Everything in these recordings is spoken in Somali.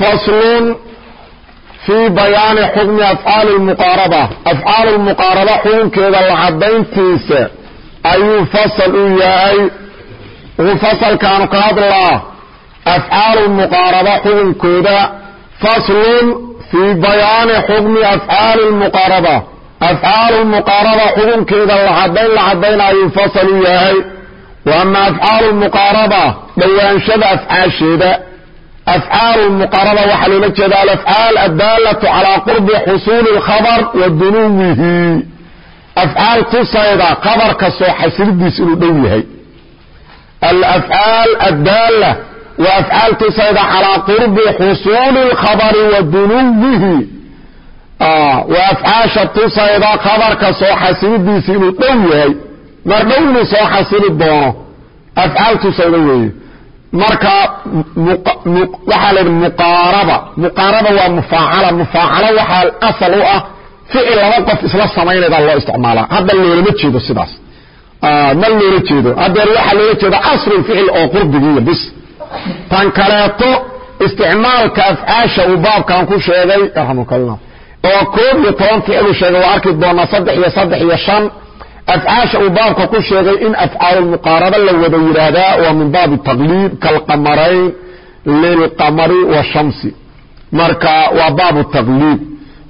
faslun fii bayaani xukmi afcaali lmuqaaraba afcaal lmuqaaraba xukunkeeda la caddayntiisa ayuu fasal u yahay wuxuu fasalkaanu ka hadlaa afcaal lmuqaaraba xukunkooda faslun fii bayaani xukmi afcaali lmuqaaraba afcaal lmuqaaraba xukunkeeda la caddayn la caddayna ayuu fasal u yahay wa ama afcaal lmuqaaraba dhowaanshada afcaasheeda afcaal muqaraba waxaa loola jeeda alafcaal adaalatu calaa qurbi xusuuli اlkhabr wa dunuwihi afcaal tusayda khabarka soo xasilidiis inuu dhow yahay alafcaal addaala wa afcaal tusayda calaa qurbi xusuuli اlkhabari wa dunuwihi wa afcaasha tusayda khabarka soo xasilidiisi inuu dhow yahay mar dhow inuu soo xasili doono afcaal tusayda weeye marka waxaa la yidhi muqaaraba. Muqaaraba waa mufaacala. Mufaacalo waxaa asal u ah ficil laba qof isla samaynayda loo isticmaalaa. Hadda loolama jeedo sidaas. Ma loola jeedo. Hadeer waxaa loola jeeda aslu ficil oo qurbigiiya bis. Tan kaleeto isticmaalka afcaasha uu baabkan ku sheegay raxmukallah oo koob iyo toban ficil uu sheegay waa arki doonaa saddex iyo saddex iyo shan afcaasha uu baabka ku sheegay in afcaalulmuqaaraba la wada yidhaahdaa waa min baabi taqliib kalqamarayn lilqamari washamsi marka waa baabu taqliib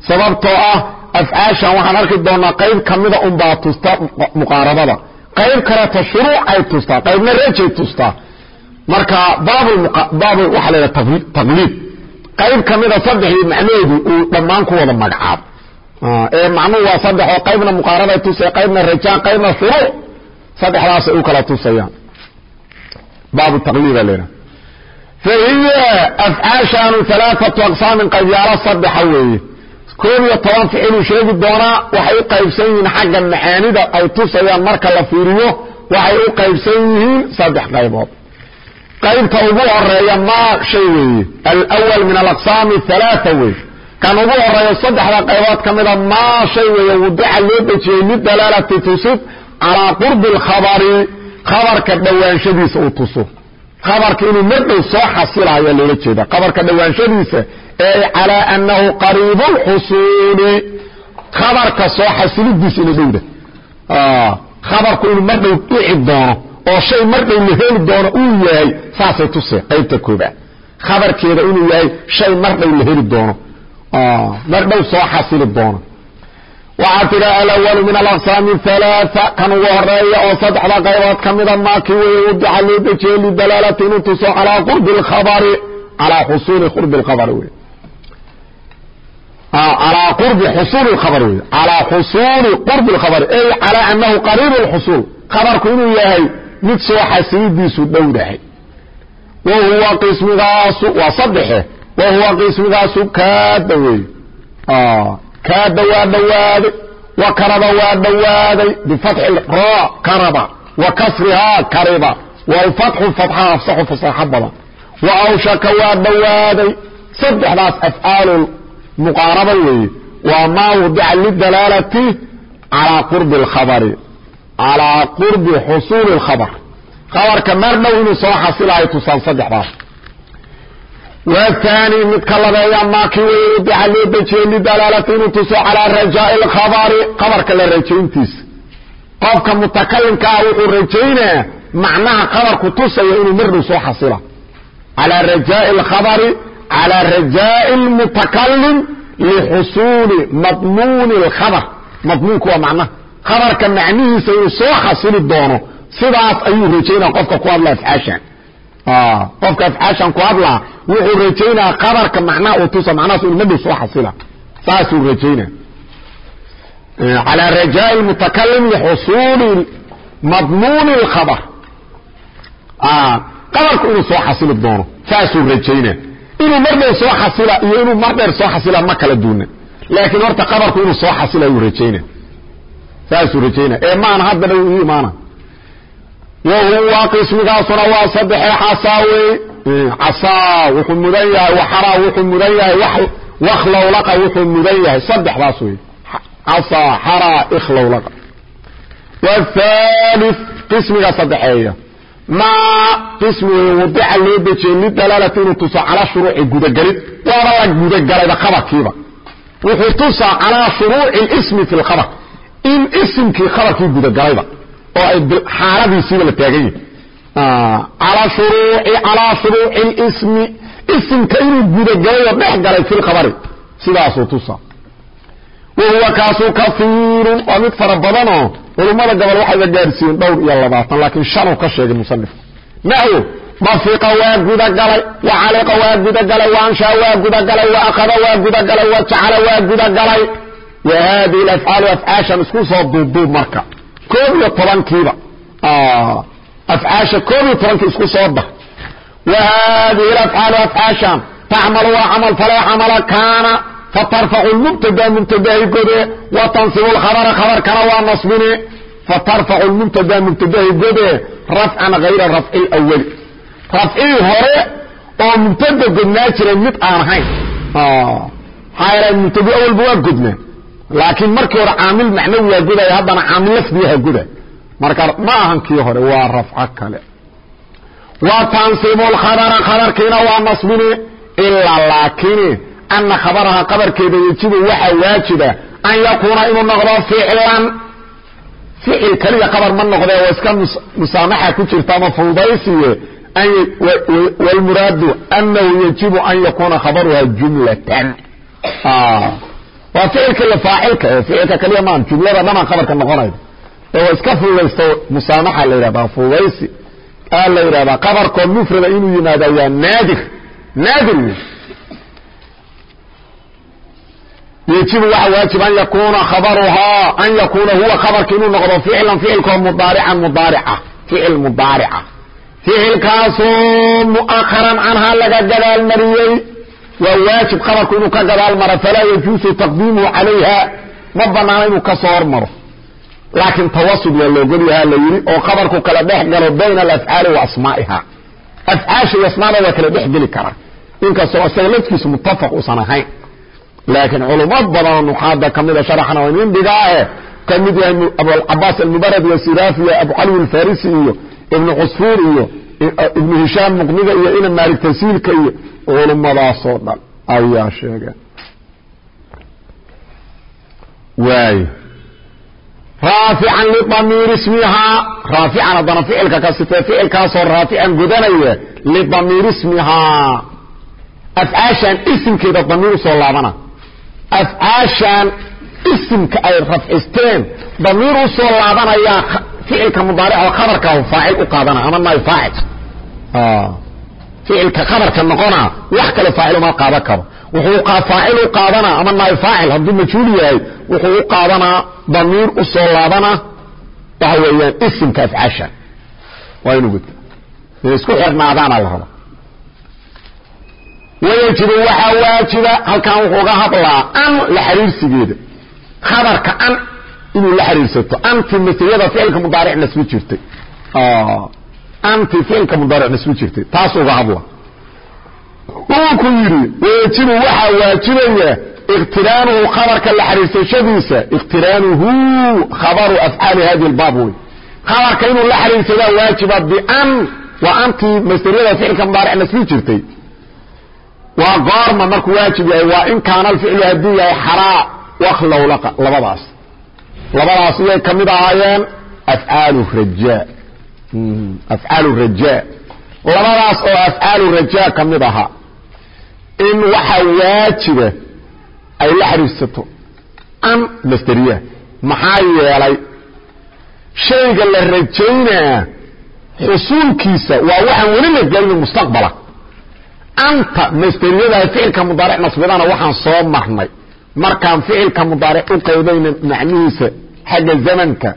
sababtoo ah afcaashan waxaan arki doonaa qayb kamida unbaa tusta muqaarabada qayb kaleeto shuruuc ay tustaa qaybna rejay tustaa marka baab waxaa la yidhaha taqliib qayb kamida saddexdii macnaheedu uu dhammaan ku wada magacaabo macnuhu waa saddex oo qaybna muqaarabay tusay qaybna rajaan qaybna shuruuc saddexdaasay u kala tusayaan baabu taqliiba leedaha fa hiya afcaashaanu alaaatu aqsaamin qaybyaalo saddexa weeye. Koob iyo toban ficiluu sheegi doonaa waxay u qaybsan yihiin xagga macaanida ay tusayaan marka la fiiriyo waxay u qaybsan yihiin saddex qaybood. Qaybta ugu horreeya maa shay weeye? Alwal min alaqsaami alaaa weeye kan ugu horeeyo saddexda qaybood ka mida maa shay weeye wudica loo dejiyey lidalaalati tusid calaa qurbi alkhabari khabarka dhowaanshadiisa uu tuso. Khabarka inuu mardhow soo xasilayo loola jeeda. Khabarka dhowaanshadiisa ee calaa annahu qariibu lxusuuli khabarka soo xasilidiisa ina dhowda. Khabarku inuu mardhow dhici doono oo shay mardhow la heli doono uu yahay saasay tuse qaybta koobaad khabarkeeda inuu yahay shay doono mardhow soo xasili doono waxaa tidha alawalu min alaqsaami halaaa kan ugu horreeya oo saddexda qaybood ka mida maaki weye wadica loo dejiyey lidalaalati inuu tuso calaa qurbi lkhabari calaa xusuuli qurbi lkhabari wey calaa qurbi xusuuli lkhabari wey calaa xusuuli qurbi lkhabari ey calaa annahu qariibu lxusuul khabarku inuu yahay mid soo xasilidiisu dhowdahay wa huwa qismigaasu waa saddexe wa huwa qismigaasu kaada wey kaada waa dhowaaday wa karaba waa dhowaaday bifatxi ra karaba wa kasrihaa kariba walfatxu fatxa afsaxu fasaaxo badan wa awshaka waa dhowaaday saddexdaas afcaalu muqaaraba weeye waa maa wadica lidalaalati calaa qurbi alkhabari calaa qurbi xusuuli alkhabar khabarka mar dhow inuu soo xasilayo tusaan saddexdaas wthani midka labeeya maaki wey wadica loo dejiyey lidalaalati inuu tuso calaa rajaai lkhabari khabarka la rajayntiisa qofka mutakalimka ah wuxuu rajaynaya macnaha khabarku tusaya inuu mardhow soo xasila calaa rajaai lkhabari calaa rajaai lmutakalim lixusuuli madmuuni lkhabar madmuunku waa macnaha khabarka macnihiisa inuu soo xasili doono sidaas ayuu rajaynaya qofka ku hadla afcaashan qofka afcaashan ku hadlaa wuxuu rajaynaa qabarka macnaha uu tusa macnahaas inu madhow soo saasuu rajaynaa calaa rajaai mutakalim lixusuuli madmuuni اlkhabr qabarku inuu soo xasili doono saasuu rajaynaa inuu mar dheer soo xasila iyo inuu mar dheer soo xasila ma kala duuna laakiin horta qabarku inuu soo xasila uu rajayna saasuu rajayna ee maana haddana uu ii imaana wa huwa qismigaasuna waa saddexe xasaa wey casaa wuxuu mudan yahay waxaraa wuxuu mudan yahay wakhlawlaqa wuxuu mudan yahay. Saddexdaas wey casaa xaraa ikhlawlaqa waalith qismiga saddexeeya. Maa qismi wey wadica loo dejiyey lidalaalati inuu tuso calaa shuruuci gudagelid. Waaba la gudagalayba khabarkiiba. Wuxuu tusaa calaa shuruuci lismi fi lkhabar in isimkii khabarkii gudagalayba oo ay xaaladiisiiba la taagan yahi calaa shuruuci lismi isimka inuu gudagalay oo dhex galay fi lkhabari sidaasuu tusaa. Wahuwa kaasu kaiirun waa mid fara badanoo culummada gobol waxayba gaadhsiiyeen dhowr iyo labaatan laakiin shanuu ka sheegay musanifku naxwo dafiqa waa gudagalay wa caliqa waa gudagalay wa anshaa waa gudagalay wa akhada waa gudagalay wa jacala waa gudagalay. Wa haadihi alafcaalu afcaashan isku soo duubduub marka koob iyo tobankiiba. Afcaasha koob iyo tobankii isku soo dar wa haadihi alafcaalu afcaashan tacmalu waa camal faloo camala kaana fatarfacu lmubtada mubtadahi gode wa tansibu lkhabara khabarkana waa nasbine fatarfacu lmubtada mubtadahi gode rafcan hayra rafci lwali rafcii hore oo mubtada godnaa jiray mid aan ahayn. Maxaa yeele mubtadi awalba waa godnaa laakiin markii hore caamil macnawi waa godaya haddana caamil lafdiyaha goda marka ma ahan kii hore waa rafco kale. Wa tansibu lkhabara khabarkiina waa nasbine ilaa laakini ana khabaraha qabarkeeda yejibu waxaa waajiba an yakuuna inuu noqdo ficlan. Ficil keliya qabar ma noqde waa iska musaamaxa ku jirta ama fudaysiye wlmuraadu anahu yajibu an yakuuna khabaruha jumlatan waa ficilka iyo faacilka ee ficilka keliya maan jumlada dhamaan khabarka noqonayda ee waa iska fududaysto musaamaxa la yidhahdaa fudaysi aa la yidhahdaa qabarkoo mufrada inuu yimaada waa naadir. Naadir wey yajibu waxa waajib an yakuna khabaruhaa an yakuuna huwa khabarka inuu noqdo ficlan ficilkoo mudaarican mudaarica. Ficil mudaarica. Ficilkaasoo mu'aharan canhaa laga gadaal mariyey waa waajib khabarku inuu ka gadaal maro falaa yajuusu taqdiimuhu calayha ma banaana inuu ka soo hormaro. Laakiin tawasud waa loogolyahaa la yidhi oo khabarku kala dhex galo bayna alafcaali wa asmaa'iha. Afcaasha iyo asmaada waa kala dhex geli karaa inkastoo isaga lafkiisu muttafaq uusan ahayn. Laakiin culumad badanoo nuxaada kamida sharaxna waa nin dhigaahe ka mid yahay abucabaas almubarad iyo sirafi iyo abucali alfarisi iyo ibnu cusfuur iyo ibnu hishaam muqniga iyo ina maalik tasiilka iyo culumadaasoo dhan ayaa sheegeen waay raafican lidamiir ismihaa raafican haddana ficilka ka sifee ficilkaasoo raafican gudanaya lidamiir ismihaa afcaashan isimkeeda damiir u soo laabana. Afcaashan isimka ay rafcisteen damiir u soo laabanayaa ficilka mudaarico khabarkaahu faacil u qaadana ama naay faacil ficilka khabarka noqona wax kale faacil uma qaadan karo wuxuu faacil u qaadanaa ama naay faacil hadduu majhuul yahay wuxuu u qaadanaa damiir u soo laabana waxa weeyaan isimka afcaashan waa inu gudta isku xirnaadaana la raba wayajibu waxaa waajiba halkan wuxuu ga hadlaa an la xiriirsigeeda khabarka an inuu la xiriirsato. Anti maslada ficilka mudaaric nasbi jirtay. Anti ficilka mudaaric nasbi jirtay. Taas uga hadla. Wuu ku yidhi wayajibu waxaa waajibaya iqtiraanuhu khabarka la xiriirsashadiisa. Iqtiraanuhu khabaru afcaali hadi lbaab wey khabarka inuu la xiriirsadaa waajiba bian waa anti maslada ficilka mudaaric nasbi jirtay. Waa goorma markuu waajib yahay waa in kaana alficlu hadduu yahay xaraa wakhlawlaqa labadaas labadaas iyay ka mid ahaayeen afcaalu rajaa afcaalu rajaa labadaas oo afcaalu rajaa ka mid ahaa in waxa waajiba ay la xiriirsato an masderiya maxaa yeelay shayga la rajaynaa xusuulkiisa waa waxaan weli la gelin mustaqbala. Anta masderiyadaha ficilka mudaaric nasbidana waxaan soo marnay markaan ficilka mudaaric u qaybayna macnihiisa xagga zamanka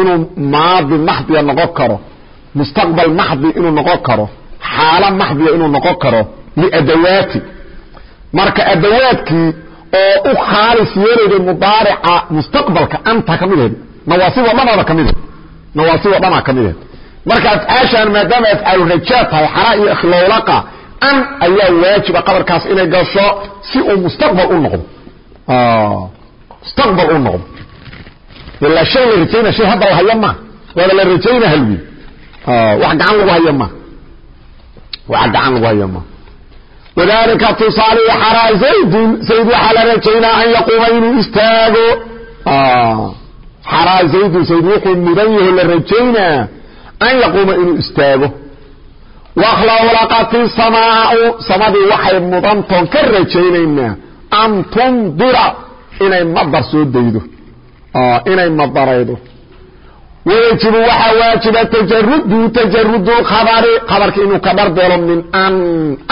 inuu maadi maxdiya noqon karo mustaqbal maxdi inuu noqon karo xaalo maxdiya inuu noqon karo liadawaati. Marka adawaadkii oo u khaalis yeelayday mudaarica mustaqbalka anta ka mid aheed nawaasiboo dhanooda ka mid ahed nawaasiboo dhanaa ka mid ahed marka afcaashaan maadaama afcaalu rajaa tahay xara iyo ikhlowlaqa an ayaa waajiba qabarkaas inay gasho si uu mustaqbal u noqdo mustaqbal u noqdo ilaa shay la rajayna shay hadda la haya maa waaba la rajayna halwi wax gacan lagu haya maa wax gacan lagu haya maa wadalika tusaalihi xaraa zaydun zayd waxaa la rajaynaa an yaquuma inuu istaago. Xaraa zaydun zayd wuxuu mudan yaho la rajaynaa an yaquuma inuu istaago. Wakhlawlaqati samaau samadii waxay mudantoon ka rajaynaynaa an tundira inay madar soo daydo. Inay madaraydo wayajibu waxaa waajiba tajarudu tajarudu khabari khabarka inuu ka dhardelo min an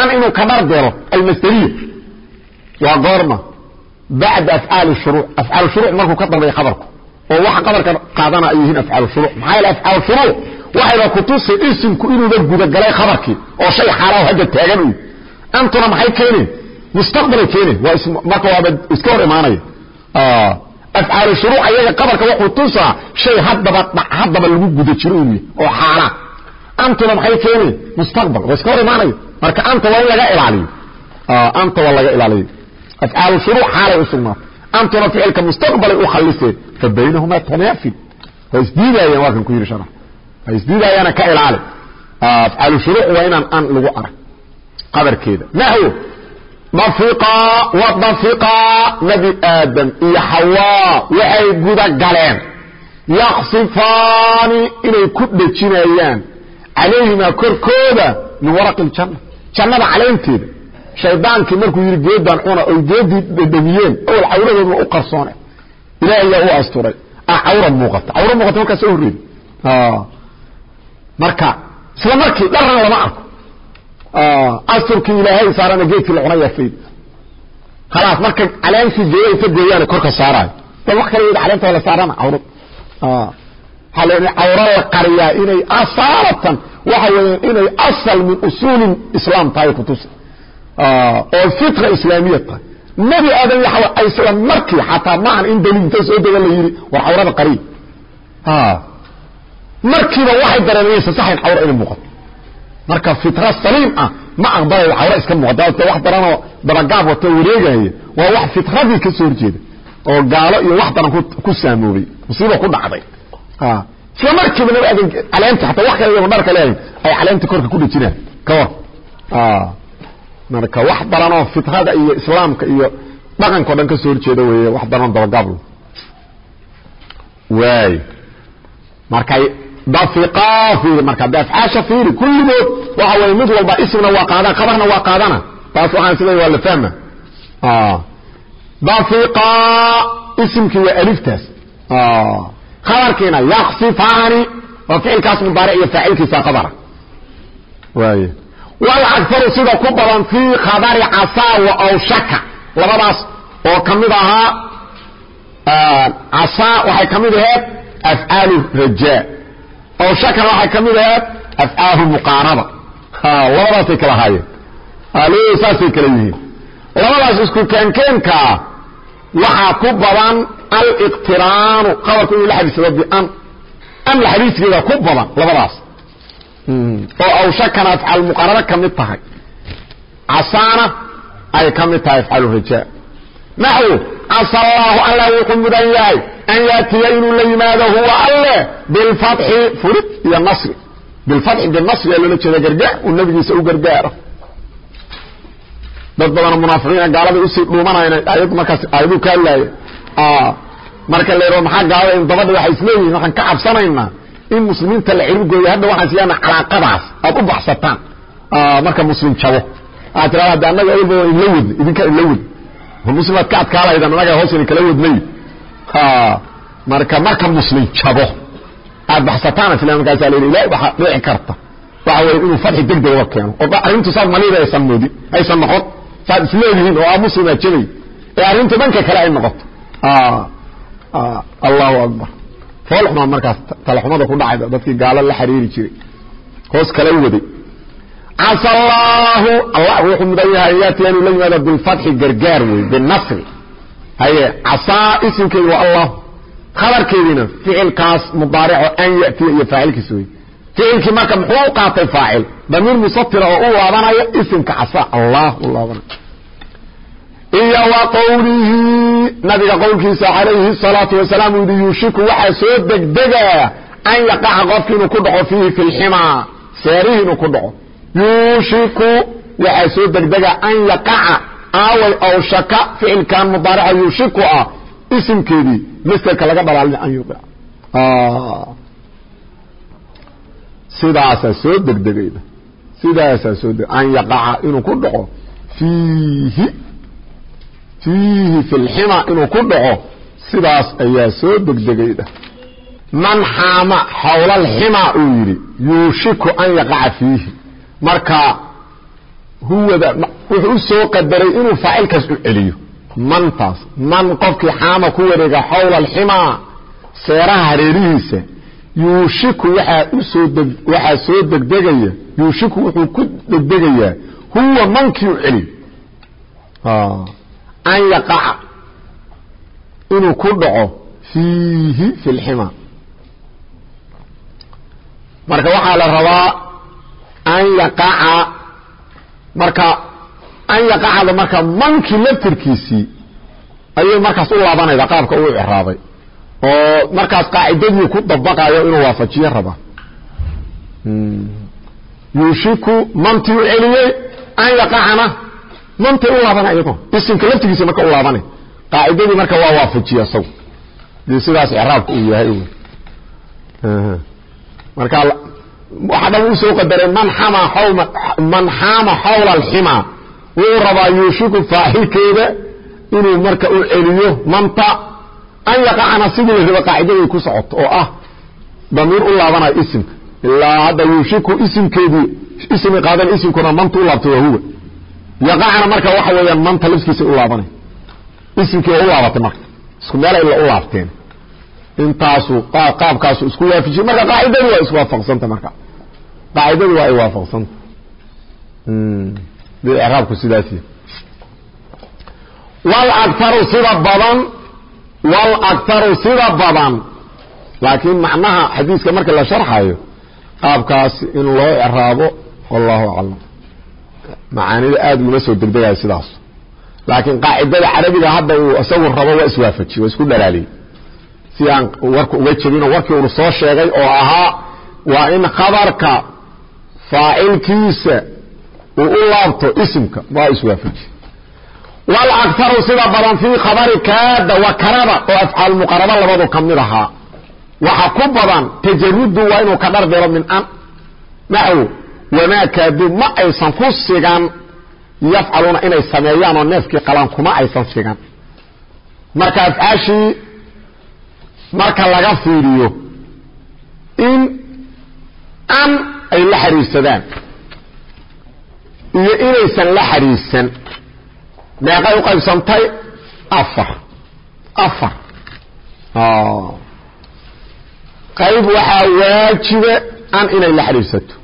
an inuu ka dhardelo almasderiya waa goorma. Bacda afcaali shuruuc. Afcaal shuruuc markuu ka dambeeya khabarku. Oo waxa qabarka qaadana ay yihiin afcaal shuruuc. Maxaa yeele afcaal shuruuc? Waxayba kutusi isimku inuuba gudagalay khabarkii. Oo shay xaalaho hadda taagan u antuna maxay keeneen mustaqbalay keeneen waa marka waaba iska hor imaanaya afcaal shuruuc ayaga qabarka wuxuu tusaa shay haddaba haddaba lagu guda jiro uu oo xaala antuna maxay keeneen mustaqbal waa iska hor imaanaya marka anta waa in laga ilaaliyo anta waa laga ilaaliyo afcaal shuruuc xaalay u sugnaatay antuna ficilka mustaqbalay u khaliseen fa baynahumaa tanaafil waa isdiidayaan waa kan ku yidhi sharax waa isdiidayaana ka ilaali afcaal shuruuc waa inaan an lagu arag qabarkeeda naxwo dafiqaa wa dafiqaa nabi aadam iyo xawaa waxay guda galeen. Yaksifaani inay ku dhejinayaan calayhimaa korkooda min waraqi ljanna jannada caleynteeda. Shaydaankii markuu yidhi geedaan cuna oy geedii dhedhamiyeen owal cawradooduna u qarsoone. Ilaah yaa u asturay. Ah cawra muuqata. Cawra muuqata markaa soo horreedi marka isla markii dharna lama arko asturkii ilaahay saarana geedkii la cunaya fayd khalaas marka caleentii geeya inta gooyaane korka saaraayo. Bal wax kale yidhi caleenta la saarana cawrad. Waxaa la cawro la qariyaa inay asaalatan waxa weeyaan inay asal min usuuli islaam tahay kutusi oo fitra islaamiya tahay. Nebi aadan iyo xawa isla markii xataa maahan in daliil inta soo dega la yidhi war cawrada qariy markiiba waxay dareemaysa saxin cawro inay muuqato marka fitra saliim ah ma aqbalayo cawro iska muuqata wax daranoo dabagaab wato wareegaya waa wax fitradii ka soo horjeeda oo gaalo iyo wax daran ku saamoobay musiiba ku dhacday. Isla markiiba nabi aadan caleenta hataa wax kale dharka leeyahay ay caleenta korka ku dhejinaan ka war marka wax daranoo fitrada iyo islaamka iyo dhaqanka o dhan ka soo horjeeda weeye wax daranoo dabagaablo waay markay dafiqaa fiiri marka de afcaasha fiiri kulligood waxa weye mid walba ismna waa qaadana khabarna waa qaadana. Taas waxaan sida waa la fahma. Dafiqaa isimkii waa aliftaas. Khabarkiina yaksifaani waa ficilkaas mudaaric iyo faacilkiisa khabara. Waay walakharu sida ku badan fii khabari casaa wa awshaka. Labadaas oo ka mid ahaa casaa waxay ka mid aheed afcaalu rajaa awshakana waxay ka mid aheed afcaalu muqaaraba labadaasay kala haayeen labadooda saasay kala yihiin. Labadaas isku keenkeenkaa waxaa ku badan aliqtiraanu qabarku inuu la xadiisado bian an la xadiiskeeda ku badan labadaas. Oo awshakana afcaal ka mid tahay. Casaana ay ka mid tahay afcaalu rajaa naxwu casa allaahu alla wuxuu mudan yahay an yaatiya inuu la yimaado huwa alle bilfatxi furid iyo nasri. Bilfatxi binasri aa loola jeeda gargaar uu nabigiisa u gargaaro. Dad badanoo munaafiqiina gaalada u sii dhuumanayna ayad markaas aayaduu ka hadlaaya marka la yidhao maxaa gaalada in dabadha waxay isleeyihin waxaan ka cabsanaynaa in muslimiinta la ciribgooyo hadda waxaan siyaana calaaqadaas aad u baxsataan. Marka muslim jabo. Waxaad tirada hadda annaga ayba inla wadn idinka inla wad muslimaad ka adkaalaydan annaga hoos idin kala wadnay? Marka marka muslim jabo. Aad baxsataan isla markaasa la ilahi waxaa dhici karta. Waxa weye inuu fadxi deg deg uga keeno. Oo arrintu saas malida aysan moodin aysan noqon? Saad isleedihiin oo aa muslimaa jabay? Ee arrintu dhanka kale ay noqoto. Allahu akbar. Foolxumaa markaas talaxumada ku dhacayda dadkii gaalo la xiriiri jiray. Hoos kala waday casa allaahu allah wuxuu mudan yahay an yaatiya inuu la yimaado bilfatxi gargaar wey binasri haye casaa isimkeedu waa allah. Khabarkeediina ficilkaas mudaarico an yatiya iyo faacilkiis wey. Ficilkii marka muxuu u qaatay faacil damiir musatira oo u laabanaya isimka casa allah u laabanaya iyo wa qowlihi nabiga qowlkiisa calayhi salaatu wasalaam uu yidhi yuushiku waxaa soo degdegaa an yaqaca qofki inuu ku dhaco fiihi fi lximaa seerihi inuu ku dhaco yuushiku waxaa soo degdegaa an yaqaca aaway awshaka ficilkan mudaarica yuushiku ah isimkeedii masderka laga dhalaalina an yuqic sidaasaa soo degdegayda. Sidaasaa soo deg an yaqaca inuu ku dhaco fiihi fiihi fi lxima inuu ku dhaco sidaas ayaa soo degdegayda. Man xaama xawlalxima uu yidhi yuushiku an yaqaca fiihi marka huwada wuxuu u qadaray inuu faacilkaas u celiyo. Mantaas man qofkii xaama ku wareega xawla alximaa seeraha hareerihiisa yuushiku waxaa soo degdegaya yuushiku wuxuu ku degdegayaa huwa mankii u celiyo an yaqaca inuu ku dhaco fiihi fi lxima marka waxaa la rabaa an yaqaca. Marka an yaqacada marka mankii laftirkiisii ayay markaas u laabanayda qaabka uu icraabay oo markaas qaacidadii ku dabaqayo inuu waafajiyo raba. Yuushiku mantii u celiyey an yaqacana. Mantay u laabana iyado isimka laftigiisa marka u laabanay. Qaacidadii marka waa waafajiya isagu dee sidaas icraabka uu yahay marka waxaa dhan u soo qadaray man xaama xawla alxima. Wuxuu rabaa yuushiku faacilkeeda inuu marka u celiyo manta an yaqacana sidii la raba qaacidaday ku socoto oo ah damiir u laabanayo isimka. Ilaa hadda yuushiku isimkeedii ismi qaadan isimkuna manta u laabtay waa huwa. Yaqacana marka waxa weeyaan manta lafkiisa u laabanay isimkii u laabatay marka. Isku meel ila u laabteen. Intaasu qaabkaasu isku waafijiyey marka qaacidadii waa iswaafaqsanta marka qaacidadii waa ay waafaqsanta de icraabku sidaas walaktaru sida badan walaktaru sida badan. Laakiin macnaha xadiiska marka la sharxayo qaabkaas in loo icraabo wallahu aclam. Macaanida aada uguma soo degdegayo sidaas. Laakiin qaacidada carabiga hadda uu isagu rabo waa iswaafajiye waa isku dhalaaliyey si aan warka uga jebino warkii unu soo sheegay oo ahaa waa in khabarka faacilkiisa uu u laabto isimka. Waa iswaafajiye walaktaru sida badan fii khabari kaada wa karada oo afcaal muqaraba labadu ka mid ahaa. Waxa ku badan tajarudu waa inuu ka dhardiro min an naxw wamaa kaadu ma aysan ku sigan yafcaluuna inay sameeyaan oo neefkii qalaan kuma aysan sigan. Marka afcaashii marka laga fiiriyo in an ay la xiriirsadaan iyo inaysan la xiriirsan meeqay u qaybsantay? Afar. Afar. Qayb waxaa waajiba an inay la xiriirsato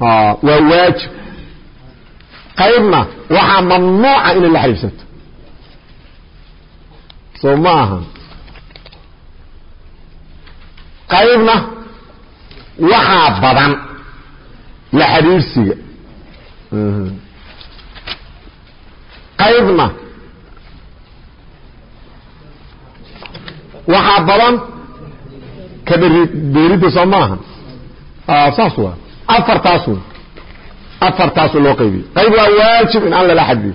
waa waajib. Qaybna waxaa mamnuuca inay la xiriirsato soo ma aha. Qaybna waxaa badan la xiriirsiga qaybna. Waxaa badan ka beeridda soo maaha. Saas waa. Afartaas afartaasu loo qaybiyey qayb waa waajib in aan lala xadriyo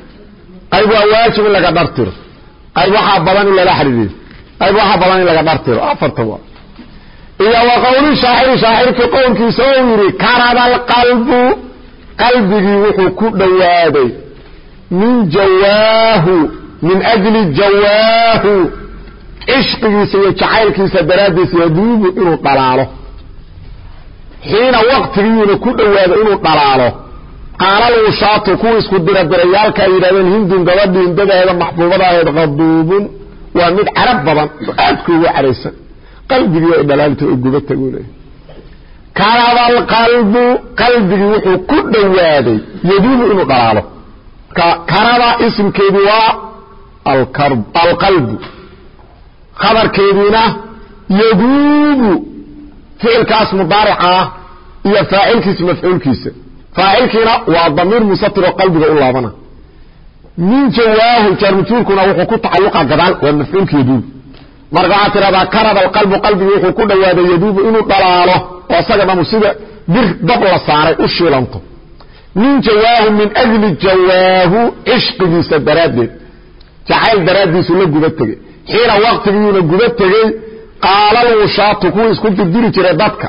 qayb waa waajib in laga dhartiro qayb waxaa badan in lala xadriyo qayb waxaa badan in laga dhartiro afarta waa iyo wa qowli shaaciri shaacirkii qowlkiisa ou yidhi karada alqalbu qalbigii wuxuu ku dhowaaday min jawaahu min ajli jawaahu cishqigiisa iyo jacaylkiisa daraaddiisa yaduubu inuu dhalaalo. Xiina waqtigiiyuuna ku dhowaado inuu dhalaalo. Qaalal wushaatu kuwa isku diradirayaalka ay yidhahdeen hindun gabadhii hindadaheeda maxbuubada ahayd qaduubun waa mid carab badan oo aadka ugu caraysan qalbigii ay dhalaalta oo gubata buu karaba alqalbu qalbigii wuxuu ku dhowaaday yaduubu inuu dhalaalo. Karaba isimkeedii waa alqalbu. Khabarkeediina yaduubu ficilkaas mudaarica ah iyo faacilkiisa mafcuulkiisa. Faacilkiina waa damiir musatiroo qalbiga u laabana. Min jawaahu jaarmajhuurkuna wuxuu ku tacalluqa gadaal waa mafcuulka yaduubu marka waxaad tidhahdaa alqalbu qalbigii wuxuu ku dhowaaday yaduubu inuu dhalaalo oo asaga dhamu sida bir dab la saaray u shiilanto. Min jawaahu min ajli jawaahu cishqigiisa daraaddeed. Jacayl daraaddiisu la guba tegey. Xiina waktigiiyuuna guba tegey qaalal wushaatu kuwii isku dirdiri jiray dadka.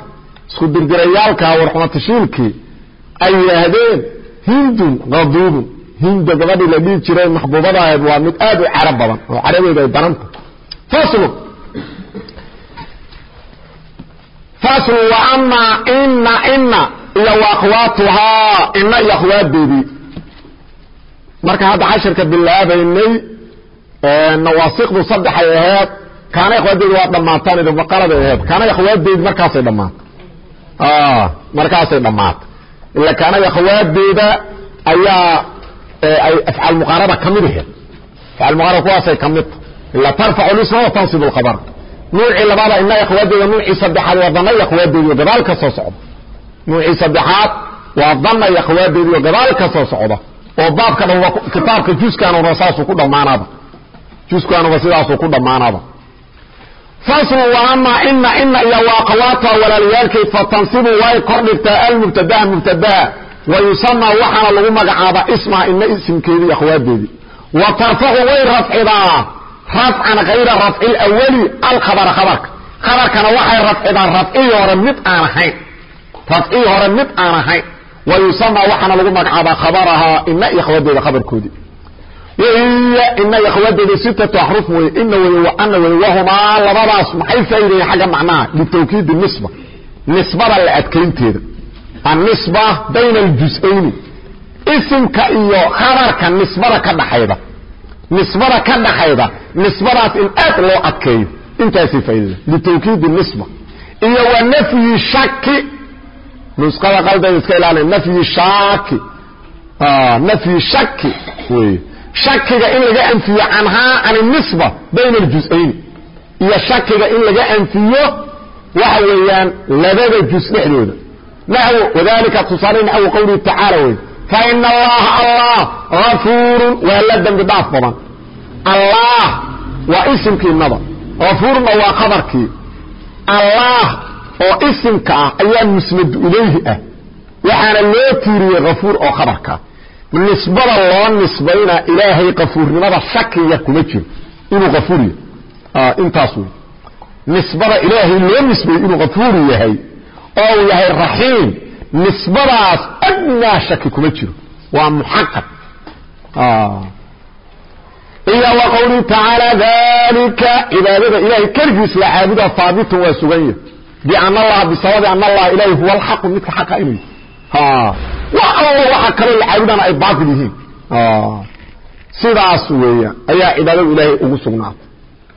Isku dirdirayaalka warxumatashiilkii ay yidhaahdeen hindun qaduubun hinda gabadhii la dhihi jiray maxbuubada ahayd waa mid aad u caro badan oo caradeedu ay bananta wa amaa ina iyo wa akhwaatuhaa ina iyo akhwaadeedii marka hadda cashirka bilaabaynay nawaasikdu saddexay aheed kaana akhwaadeedi waa dhammaataan idinbaqaladay aheed kaana akhwaadeedi markaasay dhammaatay. Markaasay dhammaatay. Ila kaana akhwaadeeda ayaa ay afcaal muqaaraba ka mid aheed afcaal muqaaraba kuwaasay ka midta ila tarfacu lisma wa tansibu alkhabar nuucii labaada ina akhwaadeeda nuucii saddexaad waa dana iyo akhwaadeediio gadaal ka soo socda nuucii saddexaad waa dana iyo akhwaadeediio gadaal ka soo socda oo baabka dhan kitaabka juskaanuna saasuu ku dhammaanaaba juskaanuba sidaasuu ku dhammaanaaba faslu wa amaa ina ina iyo wa akhawaatuha walaalayaalkeed fatansibu way kor dhigtaa almubtadaa mubtadaa wa waxaana lagu magacaabaa ismaha ina isimkeedii akhwaadeedii wa tarfacu way rafcidaa rafcan hayra rafci lwali alkhabara khabarka. Khabarkana waxay rafcidaa rafcihii hore mid aan ahayn. Rafcihii hore mid aan ahayn. Wa waxaana lagu magacaabaa khabarahaa ina iyo khabarkoodii wahiya ina iyo akhwaadeeda sittatu axruf weye ina weye wa ana weye wahumaa labadaas maxay faa'ideeyeen xagga macnaha? Litawkiidi nisba. Nisbada la adkaynteeda. Annisba bayna aljus-ayni isimka iyo khabarka nisbada ka dhaxayda nisbada ka dhaxayda nisbadaas in aad loo adkeeyo intaasay faaidada litawkiidi nisba. Iyo wa nafyi shaki. Nusqada qalbeeda iska ilaaliya nafyi shaki nafyi shaki. Wey shakiga in laga anfiyo canhaa can nisba bayna aljus-ayni iyo shakiga in laga anfiyo waxa weeyaan labada jus dhexdooda. Naxw wadalika tusaale naxwu qawlihi tacaala wey faina allaha allah afuurun waa la dembi dhaaf badan allah waa isimkii naba afuurna waa khabarkii allah oo isimka ah ayaa musnad ilayhi ah waxaana loo tiiriyey kafuur oo khabarkaa nisbada loo nisbaynaa ilaahay kafuurnimada shakiya kuma jiro inuu kafuur yahay intaas wey nisbada ilaahay loo nisbeeyey inuu kafuur yahay oo uu yahay raxiim nisbadaas adnaa shaki kuma jiro. Waa muxaqaq iyo wa qawlihi tacaala dalika cibaadada ilahay keligiis la caabuda haabitun waa sugan yahy biana allaha bisababi ana allaha ilahi huwa alxaqu midka xaqa inuu wax allo waxa kaloo la caabudana ay baatil yihiin. Sidaas weeyaan ayaa cibaadada ilaahay ugu sugnaatay.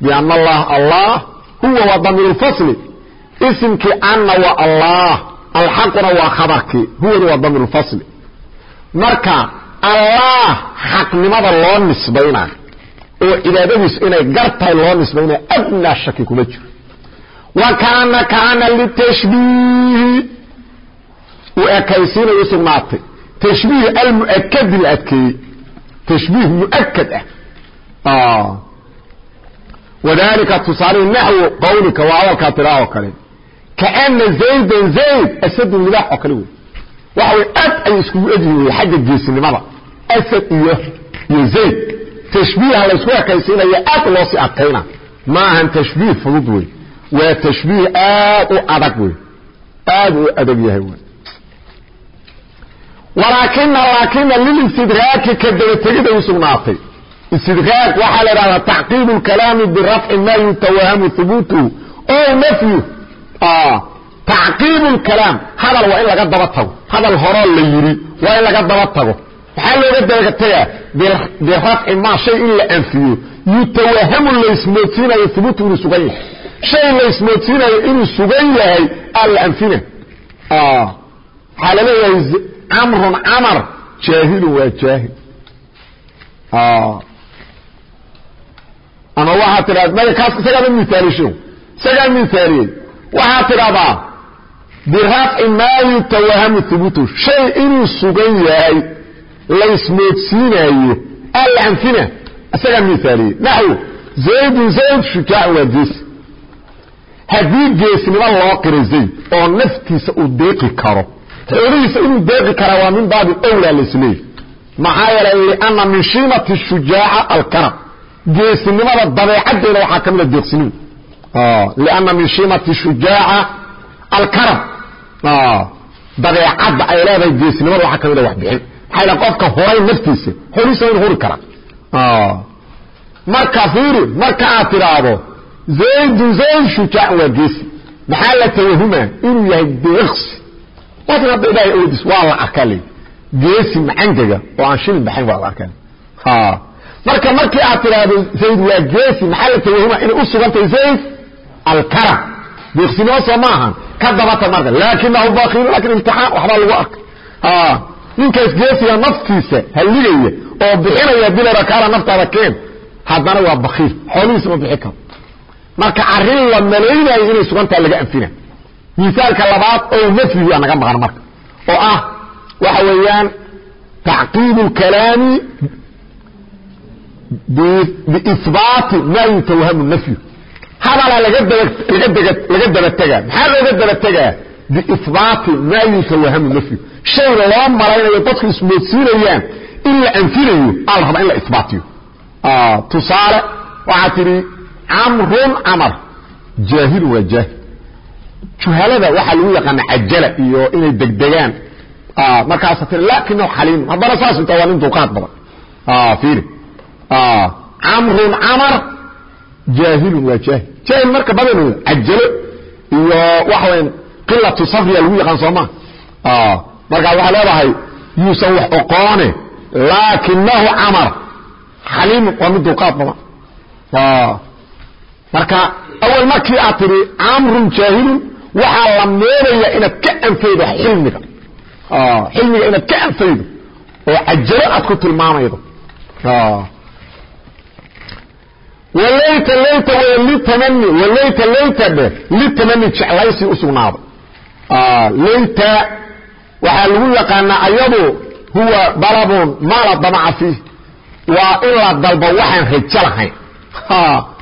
Biana allaha allah huwa waa damiir lfasli isimkii anna waa allah alxaquna waa khabarkii huwani waa lfasli marka allah xaqnimada loo nisbaynaa oo cibaadadiisu inay gar loo nisbaynaya adnaa shaki kuma jiro. Wa kaana kaana litashbiihi. U ekaysiinay u sugnaatay. Tashbiih almuakadi la adkeeyey. Tashbiih muakad ah. Wadalika tusaalihi naxwu qawlika waa hadalkaa tiraa oo kaana zaydan zayd asadun libaax oo kale wey waxa way aad ay iskugu egyihin wey xagga geesinimada asad iyo iyo zayd tashbiiha laysku ekaysiinaya aad loo sii adkayna ma ahan tashbiih fudud wey waa tashbiih aad u adag wey aad u adag yahay wey walaakina laakina lilistidraaki ka dabategida u sugnaatay istidraag waxaa la idhahdaa tacqiibu lkalaami birafci ma yutawahamu hubuutuhu o nafyu tacqiibu lkalaam hadal waa in laga daba tago hadal horoo la yiri waa in laga daba tago maxaa looga daba tagaa birafci ma shay in la anfiyo yutawahamu laysmoodsiinayo hubuutu inuu sugan yahay shay laysmoodsiinayo inuu sugan yahay aa la anfina waxaa la leeyahay camrun camar jaahilun waa jaahil ama waxaa tidhahda maya kaas isagaaba miaalisho isagaa miaaliyey waxaa tidhahdaa birafci maa yutawahamu hubuutu shay inuu sugan yahay laysmoodsiinaayo alla anfina isagaa miaaliyey naxw zaydun zayd shujaac waa geesi haddii geesnimo loo qiro zayd oo naftiisa uu deeqi karo xoolihiisa inuu deeqi karaa waa min baabi owlaa laisleeyahy maxaa yeelay lianna min shiimati shujaaca alkaram geesinimada dabeecaddeeda waxaa ka mida deeqsinimu lianna min shiimati shujaaca alkaram dabeecadda ay leedahay geesinimada waxaa ka mida waxbixin maxaa qofka horay naftiisa xoolihiisa inu huri karaa marka fiiri marka aad tidhaahdo zaydun zayd shujaac waa geesi maxaa la tawahumaa inuu yahay deeqsi laakiin hadda ilahay awoodiis waa la arkaa le geesi macangaga oo aan shilin baxayn waa la arkaa marka markii aad tidhaahdo zayd waa geesi maxaa la tawahumaa inay u sugantahay zayd alkaram deeqsinimo soo ma ahan ka dabata marka laakinahu bakiilu laakiin imtixaan waxbaa lagu arkay ninkaas geesiga naftiisa halligaya oo bixinaya dilera kaala naftaada keen haddana waa bakiil xoolihiisa ma bixi karo marka arrin la malaynayo inay sugantaha laga anfina misaalka labaad oo nafyigu aa naga maqan marka oo ah waxa weeyaan tacqiib اkalaami biihbaati ma yutawhamu nafyu hadala laga daba tegaa maxaa looga daba tegaa biihbaati ma yutawhamu nafyu shay loo malaynayo dadku ismoodsiinayaan in la anfinayo aa la rabaa in la ibaatiyo tusaale waxaa tidhi camrun camar jaahilun waa jaahil juhalada waxaa lagu yaqaana cajala iyo inay degdegaan markaasa tii lakinahu xaliimun haddana saas inta waa nin dulqaad badan fiiri camrun camar jaahilun waa jaahil. Jaahil marka badanooda cajalo iyo waxa weya qilatu safriya lagu yaqaan sooma. Markaa waxaa leedahay yuusan wax oqoone laakinahu camar. Xaliimun waa mid dulqaad badan. Marka awal markii aad tidhi camrun jaahilun waxaa la moodaya inaad ka anfaydo xilmiga. Xilmiga inaad ka anfaydo oo cajalo aad ku tilmaamaydo walayta layta w litamani walayta layta dhe litamani jeclaysi usugnaaday layta waxaa lagu yaqaanaa ayadu huwa dalabun maa la damaca fiih waa in la dalbo waxaan rajo lahayn.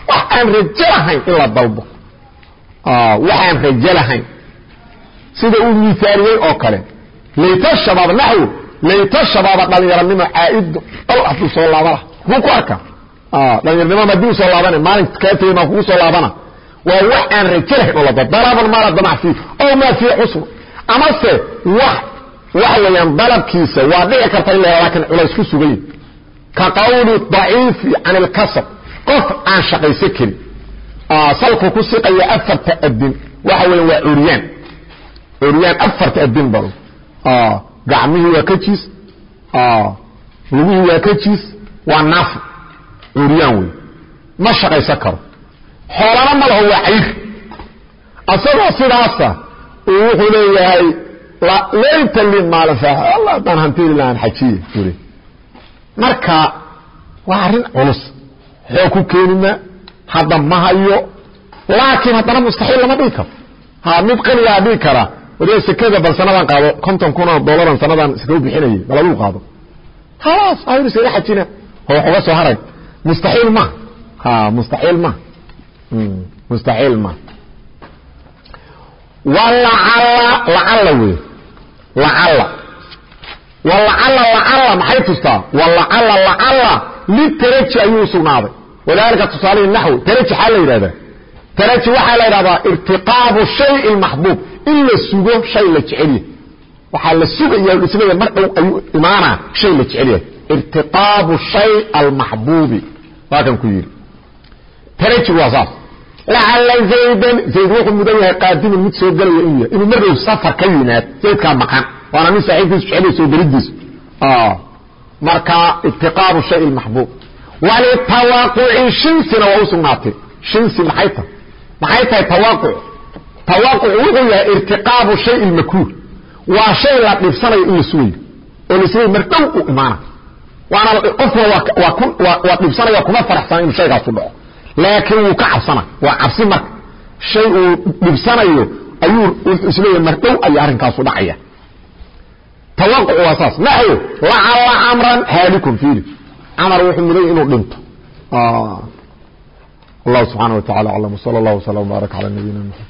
Wax aan rajo lahayn in la dalbo. Waxaan rajo lahayn. Sida uu miaaliyey oo kale layt shabaab naxw layt shabaaba dhalinyaranimo caa'idu al haduu soo laabana muu ku arka dhalinyaranimo haduu soo laabana maalinka kaa tegey maa kugu soo laabana waa wax aan rajo lahayn oo lado dalaban maala damac fii ow maa fii xusn amase wax waxa weeyaan dalabkiisa waa dhici karta in la laakiin culays ku sugay ka qawli daciifi can ilkasab qof aan shaqayso karin. Salku ku siqaya afarta adin waxa weya waa curyaan. Curyaan afarta adin baro gacmihii waa ka jiis. Lugihii waa ka jiis. Waa naafi curyaan wey ma shaqaysan karo. Xoolana ma laho waa cayr asagoo sidaasa wuxuu leeyahay layta li maalafa alla haddaan hantili lahaan xajiye uri marka waa arrin culus. Xoog ku keeni ma hadda ma hayo. Laakiin haddana mustaxiil lama dhigi karo. Ha mid qanigaa dhigi kara waliba sekada bal sanadan qaado konton kun oo dolaran sanadan seka u bixinayay bal aduu qaado. Khalaas ayr iskaga xajina. Oo wax uga soo haray mustaxiil ma mustaxiil ma mustaxiil ma lacalla wey lacalla walacalla lacalla maxay tustaa walacalla lacalla litaraji ayuu sugnaaday walaalika tusaalihii naxwi taraji xaa la yidhahdaa taraji waxaa la yidhahdaa irtiqaabu shay maxbuub in la sugo shay la jecelyahy waxaa la sugaya isleeya mar dhow ayuu imaanaa shay la jecelyahay irtiqaabu shay almaxbuubi waa kan ku yidhi tarajigu waa saas lacalla zaydan zayd wuxuu mudan yahay qaadimun mid soo gelaya inuu yahay inuu mar dhow safar ka yimaad zaydkaa maqan waana nin saaxiibkiisu jeceliya soo gelidiisu marka irtiqaabu shay maxbuub walitawaaquci shinsina waa u sugnaatay shinsi maxay tahay maxay tahay tawaaquc tawaquc wuxuu yahay irtiqaabu shay makruuh waa shay la dhibsanayo in la sugayo oo la sugayo mar dhow u imaana waana qofkuna waa dhibsanaya kuma faraxsana inuu shaygaasu dhaco laakiin wuu ka cabsana waa cabsi marka. Shay uu dhibsanayo ayuu isleeya mardhow ayuu arrinkaasu dhacaya. Tawaquc waa saas. Naxw lacala camran haalikun fiili camar wuxuu muday inuu dhinto. Ah. Allah subxaana wa tacala aclam sal allah wslam wbaarak cala nabiyina mxamed